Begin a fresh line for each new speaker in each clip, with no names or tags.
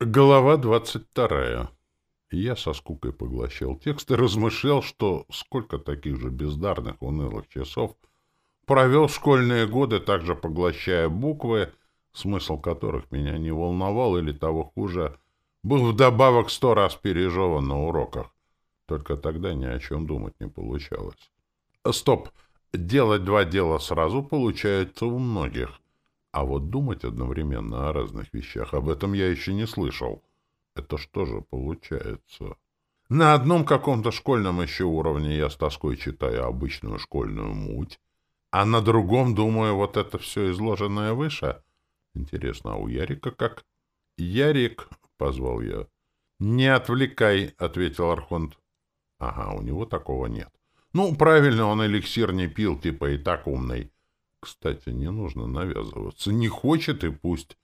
Глава двадцать вторая. Я со скукой поглощал текст и размышлял, что сколько таких же бездарных, унылых часов провел школьные годы, также поглощая буквы, смысл которых меня не волновал или того хуже, был вдобавок сто раз пережеван на уроках. Только тогда ни о чем думать не получалось. Стоп! Делать два дела сразу получается у многих. А вот думать одновременно о разных вещах, об этом я еще не слышал. Это что же получается? На одном каком-то школьном еще уровне я с тоской читаю обычную школьную муть, а на другом думаю вот это все изложенное выше. Интересно, а у Ярика как? «Ярик», — позвал я. «Не отвлекай», — ответил Архонт. «Ага, у него такого нет. Ну, правильно, он эликсир не пил, типа и так умный. Кстати, не нужно навязываться. Не хочет и пусть.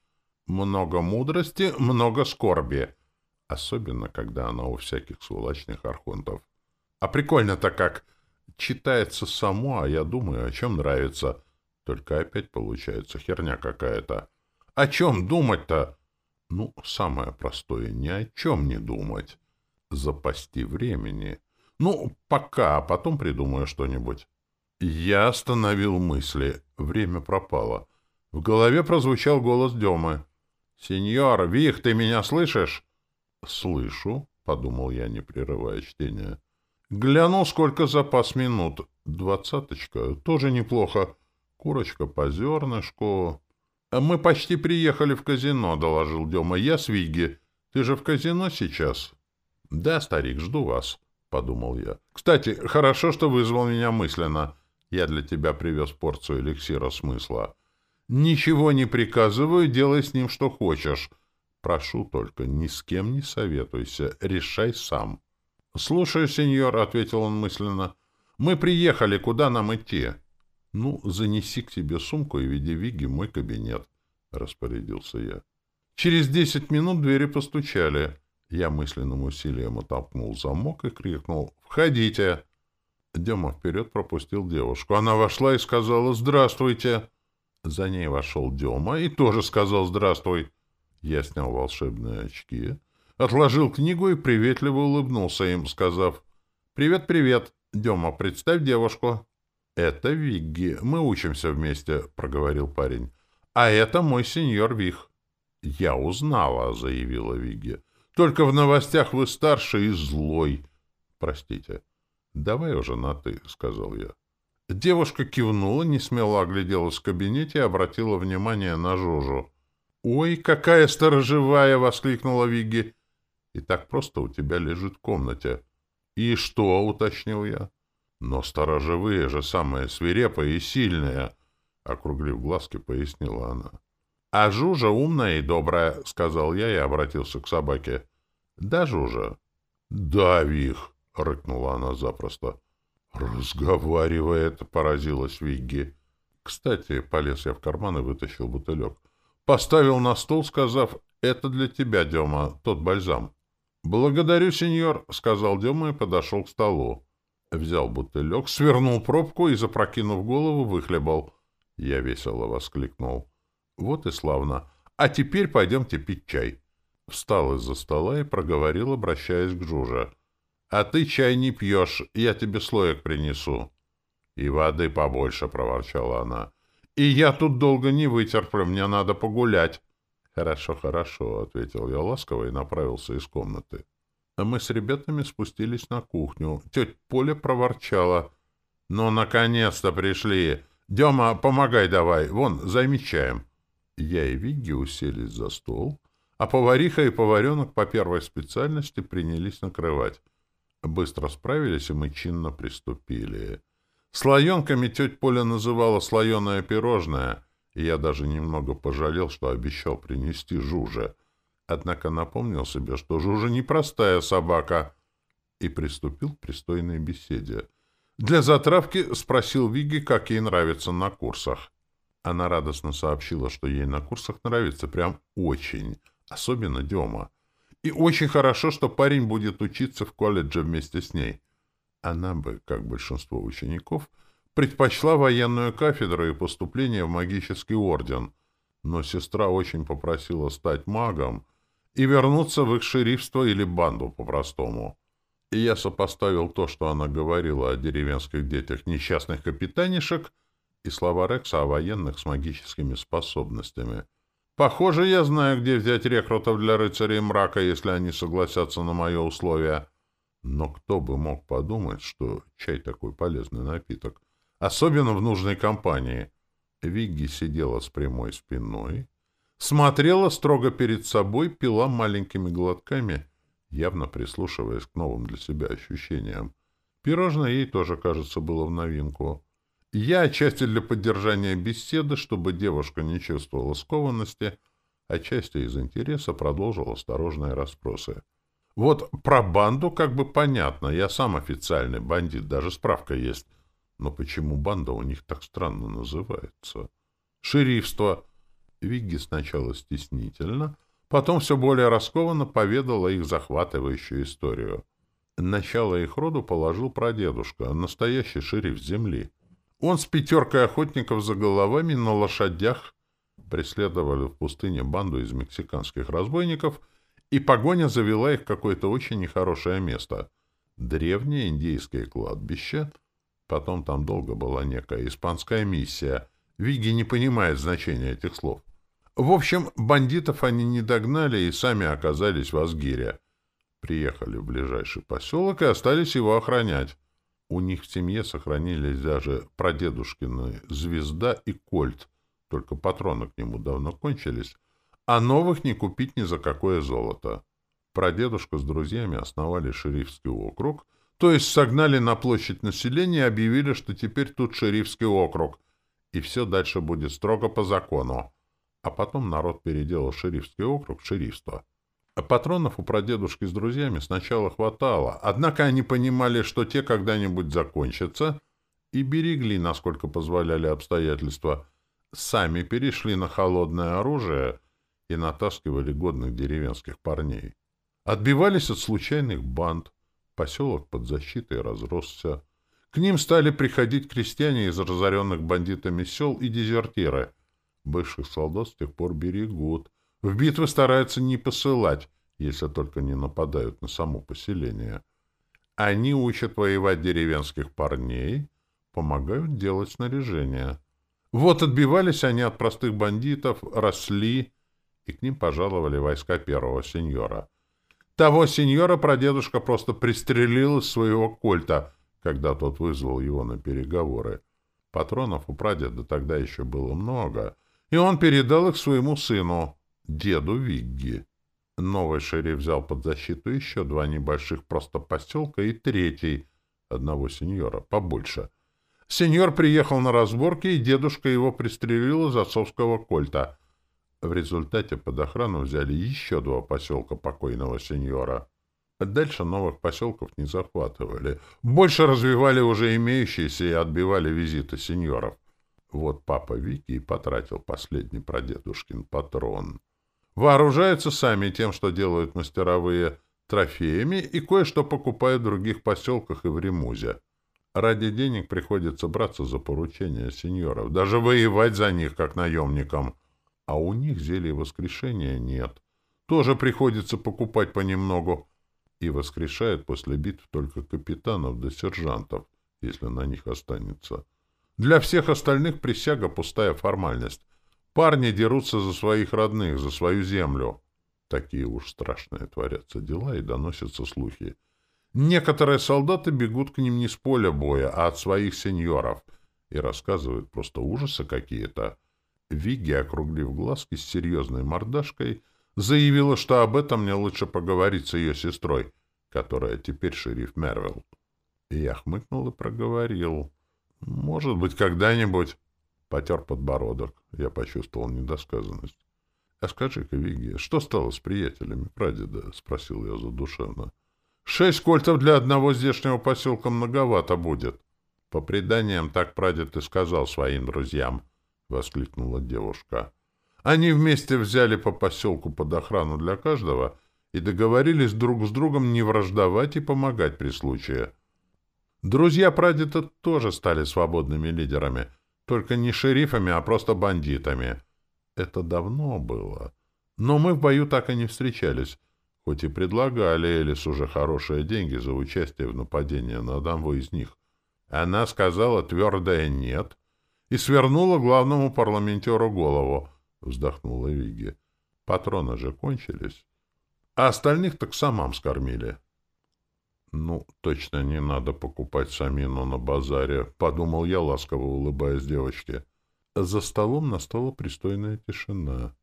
Много мудрости, много скорби. Особенно, когда она у всяких сволочных архонтов. А прикольно-то как. Читается само, а я думаю, о чем нравится. Только опять получается херня какая-то. О чем думать-то? Ну, самое простое, ни о чем не думать. Запасти времени. Ну, пока, а потом придумаю что-нибудь. Я остановил мысли. Время пропало. В голове прозвучал голос Демы. «Сеньор, Вих, ты меня слышишь?» «Слышу», — подумал я, не прерывая чтения. Глянул, сколько запас минут. Двадцаточка. Тоже неплохо. Курочка по зернышку. «Мы почти приехали в казино», — доложил Дема. «Я с Виги. Ты же в казино сейчас?» «Да, старик, жду вас», — подумал я. «Кстати, хорошо, что вызвал меня мысленно. Я для тебя привез порцию эликсира смысла. Ничего не приказываю, делай с ним что хочешь. Прошу только, ни с кем не советуйся, решай сам. — Слушаю, сеньор, — ответил он мысленно. — Мы приехали, куда нам идти? — Ну, занеси к себе сумку и веди Виги мой кабинет, — распорядился я. Через десять минут двери постучали. Я мысленным усилием отолкнул замок и крикнул «Входите!». Дема вперед пропустил девушку. Она вошла и сказала «Здравствуйте». За ней вошел Дема и тоже сказал «Здравствуй». Я снял волшебные очки, отложил книгу и приветливо улыбнулся им, сказав «Привет, привет, Дема, представь девушку». «Это Вигги, мы учимся вместе», — проговорил парень. «А это мой сеньор Вих». «Я узнала», — заявила Вигги. «Только в новостях вы старший и злой». «Простите». «Давай уже на «ты», — сказал я. Девушка кивнула, не смело огляделась в кабинете и обратила внимание на Жужу. «Ой, какая сторожевая!» — воскликнула Вигги. «И так просто у тебя лежит в комнате». «И что?» — уточнил я. «Но сторожевые же самые свирепые и сильные!» — округлив глазки, пояснила она. «А Жужа умная и добрая», — сказал я и обратился к собаке. «Да, Жужа?» «Да, Вих!» — рыкнула она запросто. «Разговаривает!» — поразилась Вигги. Кстати, полез я в карман и вытащил бутылек. Поставил на стол, сказав, «Это для тебя, Дема, тот бальзам». «Благодарю, сеньор», — сказал Дема и подошел к столу. Взял бутылек, свернул пробку и, запрокинув голову, выхлебал. Я весело воскликнул. «Вот и славно. А теперь пойдемте пить чай». Встал из-за стола и проговорил, обращаясь к Жуже. А ты чай не пьешь, я тебе слоек принесу. И воды побольше, — проворчала она. И я тут долго не вытерплю, мне надо погулять. Хорошо, хорошо, — ответил я ласково и направился из комнаты. Мы с ребятами спустились на кухню. Тетя Поля проворчала. «Ну, наконец-то пришли! Дема, помогай давай, вон, займи чаем». Я и Вигги уселись за стол, а повариха и поваренок по первой специальности принялись накрывать. Быстро справились, и мы чинно приступили. Слоенками тетя Поля называла слоеное пирожное, и я даже немного пожалел, что обещал принести Жуже. Однако напомнил себе, что Жужа непростая собака, и приступил к пристойной беседе. Для затравки спросил Виги, как ей нравится на курсах. Она радостно сообщила, что ей на курсах нравится прям очень, особенно Дема. И очень хорошо, что парень будет учиться в колледже вместе с ней. Она бы, как большинство учеников, предпочла военную кафедру и поступление в магический орден. Но сестра очень попросила стать магом, и вернуться в их шерифство или банду по-простому. И я сопоставил то, что она говорила о деревенских детях несчастных капитанишек, и слова Рекса о военных с магическими способностями. Похоже, я знаю, где взять рекрутов для рыцарей мрака, если они согласятся на мое условие. Но кто бы мог подумать, что чай такой полезный напиток, особенно в нужной компании. Вигги сидела с прямой спиной, смотрела строго перед собой, пила маленькими глотками, явно прислушиваясь к новым для себя ощущениям. Пирожное ей тоже, кажется, было в новинку. Я отчасти для поддержания беседы, чтобы девушка не чувствовала скованности, отчасти из интереса продолжил осторожные расспросы. Вот про банду как бы понятно, я сам официальный бандит, даже справка есть. Но почему банда у них так странно называется? Шерифство. Вигги сначала стеснительно, потом все более раскованно поведала их захватывающую историю. Начало их роду положил прадедушка, настоящий шериф земли. Он с пятеркой охотников за головами на лошадях преследовали в пустыне банду из мексиканских разбойников, и погоня завела их в какое-то очень нехорошее место. Древнее индейское кладбище. Потом там долго была некая испанская миссия. Виги не понимает значения этих слов. В общем, бандитов они не догнали и сами оказались в Асгире. Приехали в ближайший поселок и остались его охранять. У них в семье сохранились даже прадедушкины звезда и кольт, только патроны к нему давно кончились, а новых не купить ни за какое золото. Прадедушка с друзьями основали шерифский округ, то есть согнали на площадь населения и объявили, что теперь тут шерифский округ, и все дальше будет строго по закону. А потом народ переделал шерифский округ в шерифство. А патронов у прадедушки с друзьями сначала хватало, однако они понимали, что те когда-нибудь закончатся, и берегли, насколько позволяли обстоятельства. Сами перешли на холодное оружие и натаскивали годных деревенских парней. Отбивались от случайных банд, поселок под защитой разросся. К ним стали приходить крестьяне из разоренных бандитами сел и дезертиры. Бывших солдат с тех пор берегут — в битвы стараются не посылать, если только не нападают на само поселение. Они учат воевать деревенских парней, помогают делать снаряжение. Вот отбивались они от простых бандитов, росли, и к ним пожаловали войска первого сеньора. Того сеньора прадедушка просто пристрелил из своего кольта, когда тот вызвал его на переговоры. Патронов у прадеда тогда еще было много, и он передал их своему сыну деду Вигги. Новый шериф взял под защиту еще два небольших просто поселка и третий, одного сеньора, побольше. Сеньор приехал на разборки, и дедушка его пристрелил из отцовского кольта. В результате под охрану взяли еще два поселка покойного сеньора. Дальше новых поселков не захватывали. Больше развивали уже имеющиеся и отбивали визиты сеньоров. Вот папа Вики и потратил последний прадедушкин патрон. Вооружаются сами тем, что делают мастеровые, трофеями и кое-что покупают в других поселках и в Ремузе. Ради денег приходится браться за поручения сеньоров, даже воевать за них, как наемникам. А у них зелий воскрешения нет. Тоже приходится покупать понемногу. И воскрешают после битв только капитанов да сержантов, если на них останется. Для всех остальных присяга — пустая формальность. Парни дерутся за своих родных, за свою землю. Такие уж страшные творятся дела и доносятся слухи. Некоторые солдаты бегут к ним не с поля боя, а от своих сеньоров и рассказывают просто ужасы какие-то. Вигги, округлив глазки с серьезной мордашкой, заявила, что об этом мне лучше поговорить с ее сестрой, которая теперь шериф Мервилл. И я хмыкнул и проговорил. «Может быть, когда-нибудь...» Потер подбородок. Я почувствовал недосказанность. — А скажи-ка, Виги, что стало с приятелями прадеда? — спросил я задушевно. — Шесть кольцев для одного здешнего поселка многовато будет. — По преданиям, так прадед и сказал своим друзьям, — воскликнула девушка. Они вместе взяли по поселку под охрану для каждого и договорились друг с другом не враждовать и помогать при случае. Друзья прадеда тоже стали свободными лидерами — только не шерифами, а просто бандитами. Это давно было. Но мы в бою так и не встречались, хоть и предлагали Элис уже хорошие деньги за участие в нападении на одного из них. Она сказала твердое «нет» и свернула главному парламентеру голову, вздохнула Виги. Патроны же кончились. А остальных так самам скормили. «Ну, точно не надо покупать самину на базаре», — подумал я, ласково улыбаясь девочке. За столом настала пристойная тишина.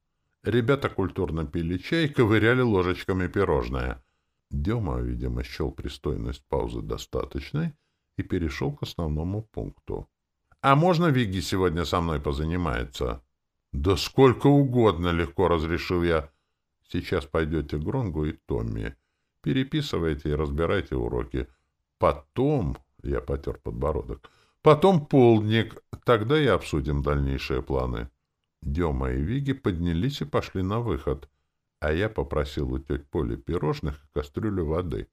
Ребята культурно пили чай и ковыряли ложечками пирожное. Дема, видимо, счел пристойность паузы достаточной и перешел к основному пункту. «А можно Виги сегодня со мной позанимается?» «Да сколько угодно!» — легко разрешил я. «Сейчас пойдете Гронгу и Томми». Переписывайте и разбирайте уроки. Потом, я потер подбородок, потом полдник, тогда и обсудим дальнейшие планы. Дема и Виги поднялись и пошли на выход, а я попросил у теть Поли пирожных и кастрюлю воды.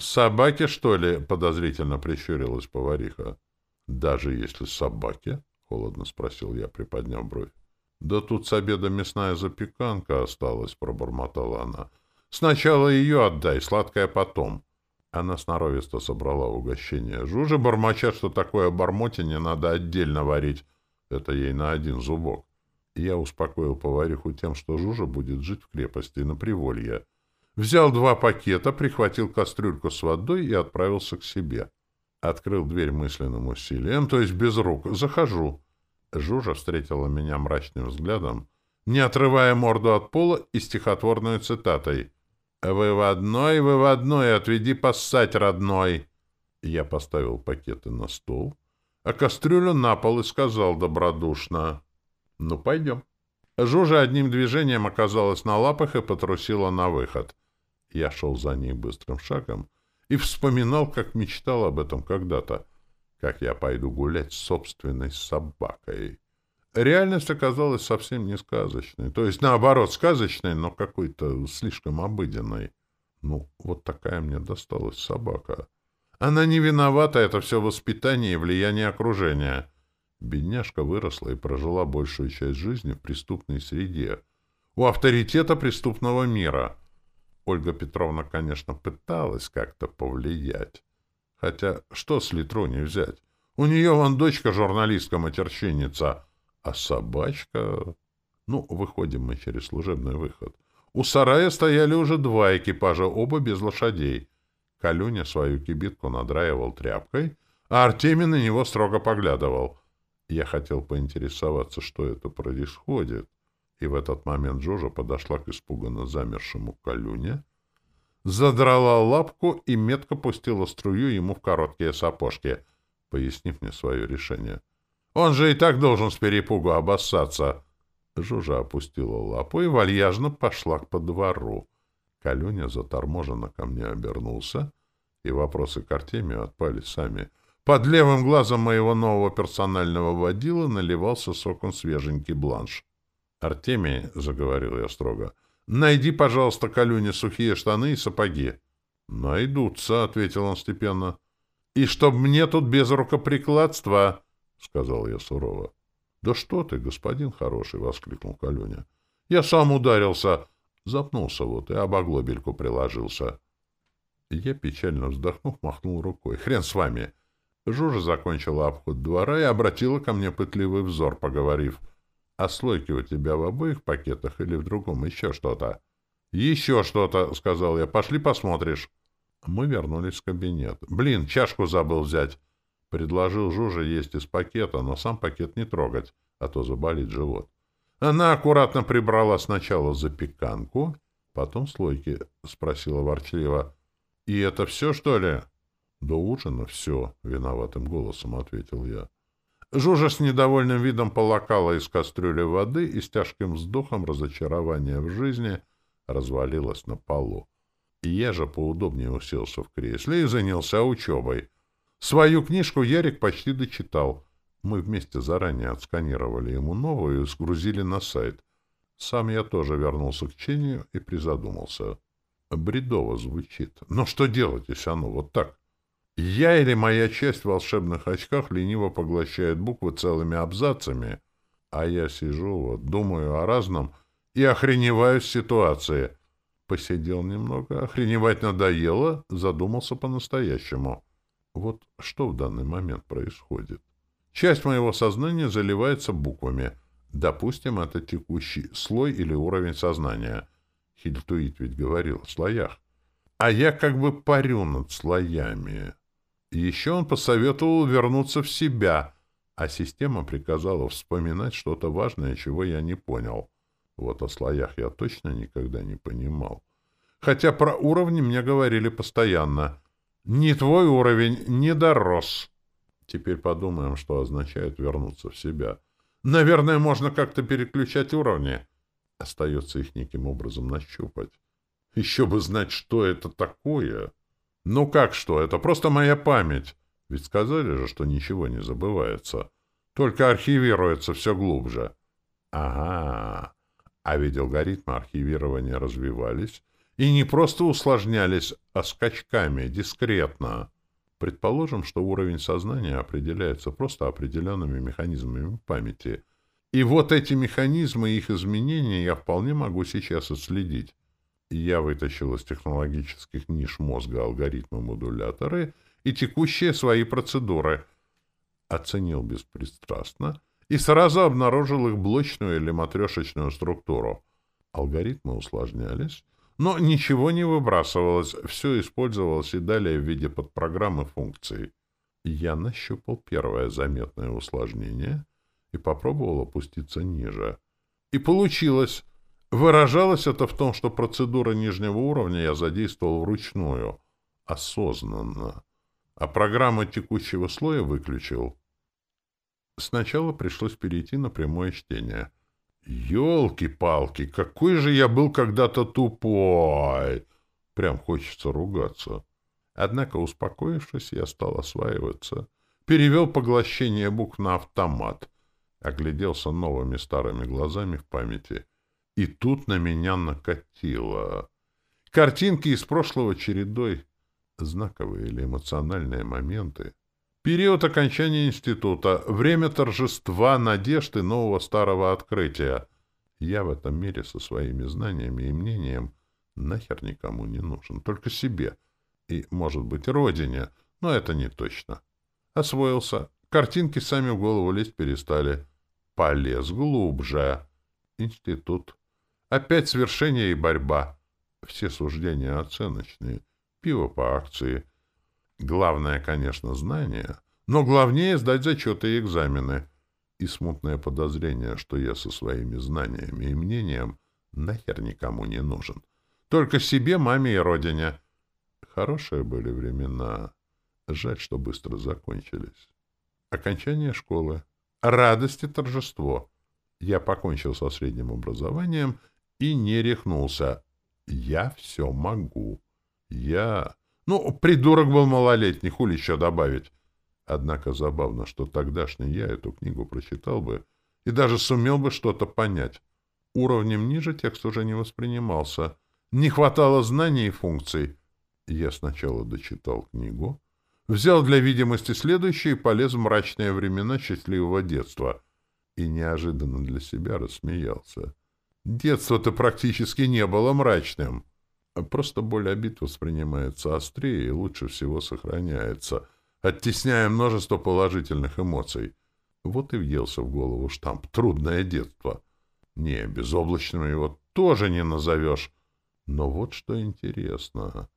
«Собаки, что ли?» — подозрительно прищурилась повариха. «Даже если собаки?» — холодно спросил я, приподняв бровь. «Да тут с обеда мясная запеканка осталась», — пробормотала она. Сначала ее отдай, сладкое потом. Она сноровисто собрала угощение. Жужа бормоча, что такое бормотине надо отдельно варить. Это ей на один зубок. Я успокоил повариху тем, что Жужа будет жить в крепости на приволье. Взял два пакета, прихватил кастрюльку с водой и отправился к себе. Открыл дверь мысленным усилием, то есть без рук. Захожу. Жужа встретила меня мрачным взглядом, не отрывая морду от пола и стихотворной цитатой — «Выводной, выводной, отведи поссать, родной!» Я поставил пакеты на стол, а кастрюлю на пол и сказал добродушно. «Ну, пойдем». Жужа одним движением оказалась на лапах и потрусила на выход. Я шел за ней быстрым шагом и вспоминал, как мечтал об этом когда-то, как я пойду гулять с собственной собакой. Реальность оказалась совсем не сказочной. То есть, наоборот, сказочной, но какой-то слишком обыденной. Ну, вот такая мне досталась собака. Она не виновата, это все воспитание и влияние окружения. Бедняжка выросла и прожила большую часть жизни в преступной среде. У авторитета преступного мира. Ольга Петровна, конечно, пыталась как-то повлиять. Хотя, что с Литро не взять? У нее вон дочка журналистка-матерщинница — а собачка... Ну, выходим мы через служебный выход. У сарая стояли уже два экипажа, оба без лошадей. Калюня свою кибитку надраивал тряпкой, а Артемий на него строго поглядывал. Я хотел поинтересоваться, что это происходит. И в этот момент Жужа подошла к испуганно замершему Калюне, задрала лапку и метко пустила струю ему в короткие сапожки, пояснив мне свое решение. Он же и так должен с перепугу обоссаться. Жужа опустила лапу и вальяжно пошла к подвору. Калюня заторможенно ко мне обернулся, и вопросы к Артемию отпали сами. Под левым глазом моего нового персонального водила наливался соком свеженький бланш. — Артемий, — заговорил я строго, — найди, пожалуйста, Калюне сухие штаны и сапоги. — Найдутся, — ответил он степенно. — И чтоб мне тут без рукоприкладства... — сказал я сурово. — Да что ты, господин хороший! — воскликнул Калюня. — Я сам ударился. Запнулся вот и об оглобельку приложился. Я, печально вздохнув, махнул рукой. — Хрен с вами! Жужа закончила обход двора и обратила ко мне пытливый взор, поговорив. — А слойки у тебя в обоих пакетах или в другом еще что-то? — Еще что-то, — сказал я. — Пошли посмотришь. Мы вернулись в кабинет. — Блин, чашку забыл взять. Предложил Жуже есть из пакета, но сам пакет не трогать, а то заболит живот. Она аккуратно прибрала сначала запеканку, потом слойки, — спросила ворчливо. — И это все, что ли? — До ужина все, — виноватым голосом ответил я. Жужа с недовольным видом полакала из кастрюли воды и с тяжким вздохом разочарования в жизни развалилась на полу. Я же поудобнее уселся в кресле и занялся учебой — Свою книжку Ярик почти дочитал. Мы вместе заранее отсканировали ему новую и сгрузили на сайт. Сам я тоже вернулся к чтению и призадумался. Бредово звучит. Но что делать, если оно вот так? Я или моя часть в волшебных очках лениво поглощает буквы целыми абзацами, а я сижу вот, думаю о разном и охреневаю с ситуации. Посидел немного, охреневать надоело, задумался по-настоящему. Вот что в данный момент происходит? Часть моего сознания заливается буквами. Допустим, это текущий слой или уровень сознания. Хильтуит ведь говорил о слоях. А я как бы парю над слоями. Еще он посоветовал вернуться в себя, а система приказала вспоминать что-то важное, чего я не понял. Вот о слоях я точно никогда не понимал. Хотя про уровни мне говорили постоянно. «Не твой уровень, не дорос». Теперь подумаем, что означает вернуться в себя. Наверное, можно как-то переключать уровни. Остается их неким образом нащупать. Еще бы знать, что это такое. Ну как что? Это просто моя память. Ведь сказали же, что ничего не забывается. Только архивируется все глубже. Ага. А ведь алгоритмы архивирования развивались и не просто усложнялись, а скачками, дискретно. Предположим, что уровень сознания определяется просто определенными механизмами памяти. И вот эти механизмы и их изменения я вполне могу сейчас отследить. Я вытащил из технологических ниш мозга алгоритмы-модуляторы и текущие свои процедуры. Оценил беспристрастно и сразу обнаружил их блочную или матрешечную структуру. Алгоритмы усложнялись, но ничего не выбрасывалось, все использовалось и далее в виде подпрограммы функций. Я нащупал первое заметное усложнение и попробовал опуститься ниже. И получилось. Выражалось это в том, что процедура нижнего уровня я задействовал вручную, осознанно, а программу текущего слоя выключил. Сначала пришлось перейти на прямое чтение. Ёлки-палки, какой же я был когда-то тупой! Прям хочется ругаться. Однако, успокоившись, я стал осваиваться. Перевел поглощение букв на автомат. Огляделся новыми старыми глазами в памяти. И тут на меня накатило. Картинки из прошлого чередой. Знаковые или эмоциональные моменты. Период окончания института, время торжества, надежды нового старого открытия. Я в этом мире со своими знаниями и мнением нахер никому не нужен, только себе. И, может быть, родине, но это не точно. Освоился. Картинки сами в голову лезть перестали. Полез глубже. Институт. Опять свершение и борьба. Все суждения оценочные. Пиво по акции — Главное, конечно, знание, но главнее сдать зачеты и экзамены. И смутное подозрение, что я со своими знаниями и мнением нахер никому не нужен. Только себе, маме и родине. Хорошие были времена. Жаль, что быстро закончились. Окончание школы. Радость и торжество. Я покончил со средним образованием и не рехнулся. Я все могу. Я... Ну, придурок был малолетний, хули еще добавить. Однако забавно, что тогдашний я эту книгу прочитал бы и даже сумел бы что-то понять. Уровнем ниже текст уже не воспринимался. Не хватало знаний и функций. Я сначала дочитал книгу, взял для видимости следующее и полез в мрачные времена счастливого детства. И неожиданно для себя рассмеялся. Детство-то практически не было мрачным. Просто боль обид воспринимается острее и лучше всего сохраняется, оттесняя множество положительных эмоций. Вот и въелся в голову штамп «Трудное детство». Не, безоблачным его тоже не назовешь. Но вот что интересно.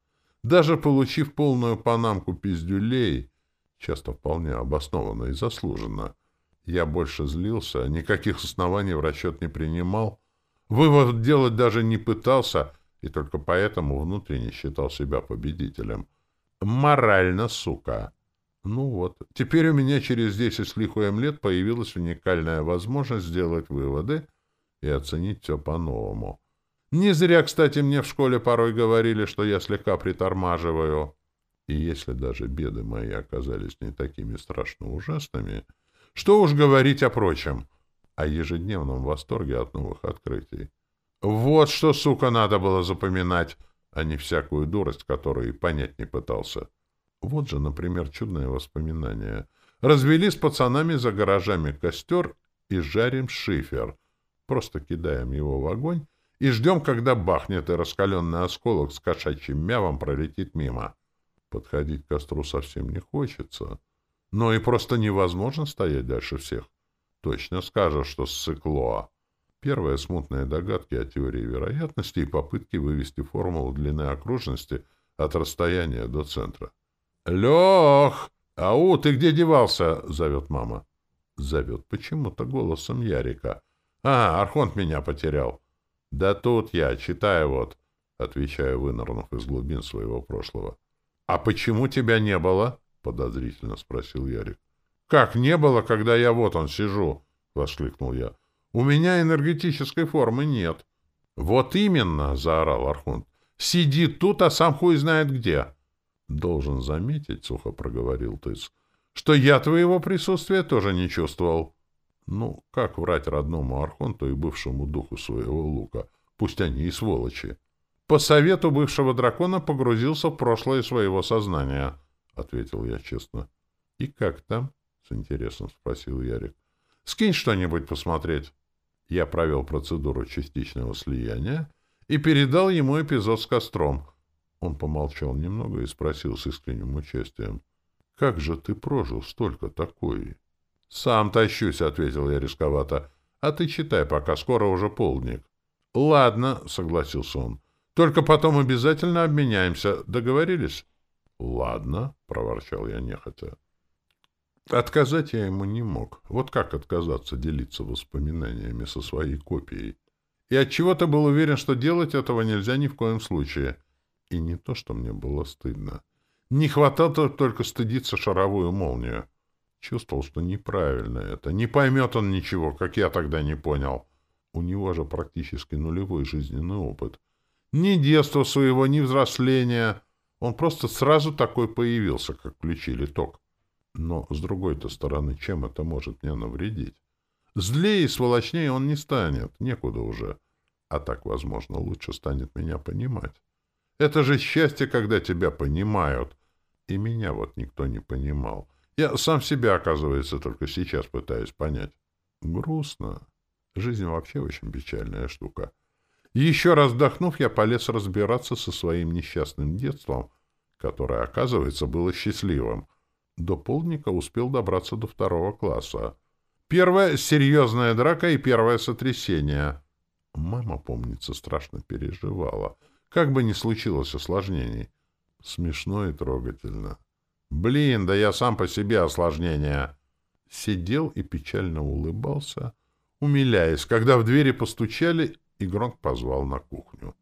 Даже получив полную панамку пиздюлей, часто вполне обоснованно и заслуженно, я больше злился, никаких оснований в расчет не принимал, вывод делать даже не пытался — и только поэтому внутренне считал себя победителем. Морально, сука! Ну вот, теперь у меня через десять с лихуем лет появилась уникальная возможность сделать выводы и оценить все по-новому. Не зря, кстати, мне в школе порой говорили, что я слегка притормаживаю. И если даже беды мои оказались не такими страшно ужасными, что уж говорить о прочем, о ежедневном восторге от новых открытий. Вот что, сука, надо было запоминать, а не всякую дурость, которую и понять не пытался. Вот же, например, чудное воспоминание. Развели с пацанами за гаражами костер и жарим шифер. Просто кидаем его в огонь и ждем, когда бахнет, и раскаленный осколок с кошачьим мявом пролетит мимо. Подходить к костру совсем не хочется, но и просто невозможно стоять дальше всех. Точно скажешь, что ссыкло. Первые смутные догадки о теории вероятности и попытки вывести формулу длины окружности от расстояния до центра. «Лех! Ау, ты где девался?» — зовет мама. Зовет почему-то голосом Ярика. «А, Архонт меня потерял». «Да тут я, читай вот», — отвечаю, вынырнув из глубин своего прошлого. «А почему тебя не было?» — подозрительно спросил Ярик. «Как не было, когда я вот он сижу?» — воскликнул я. «У меня энергетической формы нет». «Вот именно!» — заорал Архонт. «Сиди тут, а сам хуй знает где!» «Должен заметить», — сухо проговорил Тыц, — «что я твоего присутствия тоже не чувствовал». Ну, как врать родному Архонту и бывшему духу своего лука? Пусть они и сволочи. По совету бывшего дракона погрузился в прошлое своего сознания, — ответил я честно. — И как там? — с интересом спросил Ярик. — Скинь что-нибудь посмотреть. Я провел процедуру частичного слияния и передал ему эпизод с костром. Он помолчал немного и спросил с искренним участием. — Как же ты прожил столько такой? — Сам тащусь, — ответил я рисковато. — А ты читай, пока скоро уже полдник. — Ладно, — согласился он. — Только потом обязательно обменяемся. Договорились? — Ладно, — проворчал я нехотя. Отказать я ему не мог. Вот как отказаться делиться воспоминаниями со своей копией? И отчего-то был уверен, что делать этого нельзя ни в коем случае. И не то, что мне было стыдно. Не хватало только стыдиться шаровую молнию. Чувствовал, что неправильно это. Не поймет он ничего, как я тогда не понял. У него же практически нулевой жизненный опыт. Ни детства своего, ни взросления. Он просто сразу такой появился, как включили ток. Но, с другой-то стороны, чем это может мне навредить? Злее и сволочнее он не станет, некуда уже. А так, возможно, лучше станет меня понимать. Это же счастье, когда тебя понимают. И меня вот никто не понимал. Я сам себя, оказывается, только сейчас пытаюсь понять. Грустно. Жизнь вообще очень печальная штука. Еще раз вдохнув, я полез разбираться со своим несчастным детством, которое, оказывается, было счастливым. До полдника успел добраться до второго класса. Первая — серьезная драка и первое сотрясение. Мама, помнится, страшно переживала. Как бы ни случилось осложнений. Смешно и трогательно. Блин, да я сам по себе осложнение. Сидел и печально улыбался, умиляясь, когда в двери постучали, и Гронк позвал на кухню.